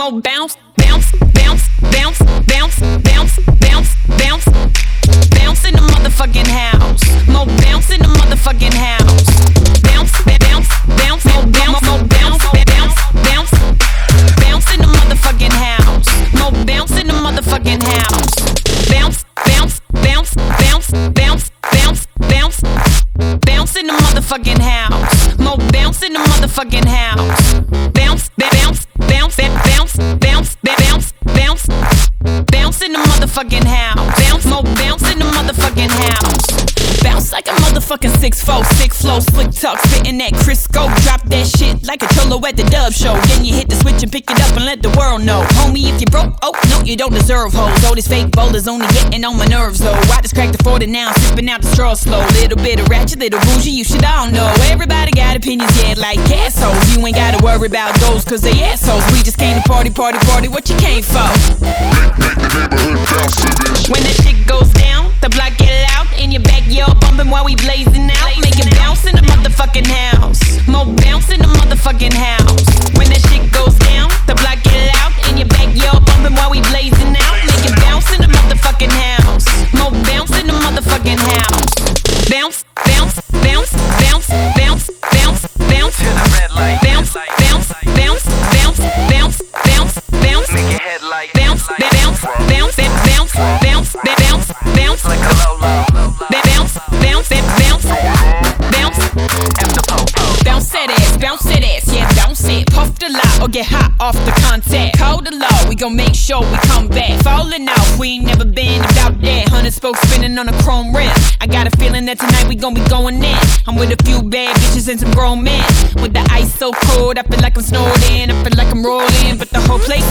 More bounce, bounce, bounce, bounce, bounce, bounce, bounce, bounce. Bounce in the motherfucking house. More bounce in the motherfucking house. Bounce, bounce, bounce, more bounce, more bounce, bounce, bounce. Bounce in the motherfucking house. More bounce in the motherfucking house. Bounce, bounce, bounce, bounce, bounce, bounce, bounce. Bounce in the motherfucking house. More bounce in the motherfucking house. Motherfucking six flow, slick talk, spitting that Crisco. Drop that shit like a cholo at the dub show. Then you hit the switch and pick it up and let the world know. Homie, if you broke, oh no, you don't deserve hoes. All these fake bowlers only getting on my nerves though. I just cracked the 40 now, sipping out the straw slow. Little bit of ratchet, little bougie, you should all know. Everybody got opinions, yeah, like assholes. You ain't gotta worry about those, cause they assholes. We just came to party, party, party, what you came for? Motherfucking house. More bounce in the motherfucking house. When that shit goes down, the block get loud in your backyard, bumping while we blazing out. Make it bounce in the motherfucking house. More bounce in the motherfucking house. Bounce, bounce, bounce, bounce, bounce, bounce, bounce. To the red light. Bounce, bounce, bounce, bounce, bounce, bounce, bounce. Make your head light. Bounce, bounce, get hot off the contact. Call the law, we gon' make sure we come back. Falling out, we ain't never been about that. Hundred spokes spinning on a chrome rim. I got a feeling that tonight we gon' be going in. I'm with a few bad bitches and some grown men. With the ice so cold, I feel like I'm snorting. I feel like I'm rolling, but the whole place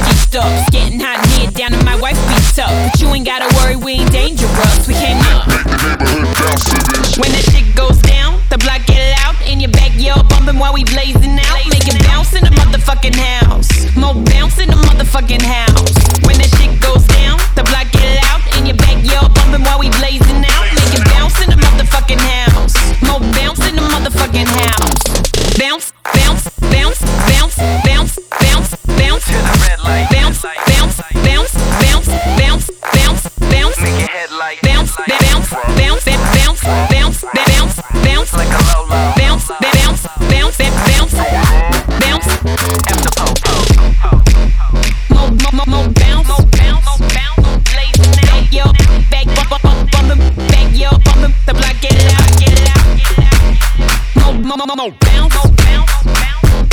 more, more bounce, bounce, bounce.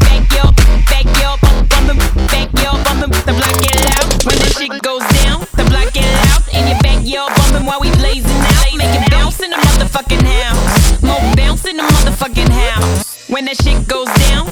Back, yo, back, yo, bump, back, the block loud. When the shit goes down, the block loud. In your backyard, bumpin' while we blazing out. Make it bounce in the motherfucking house. More bounce in the motherfucking house. When that shit goes down,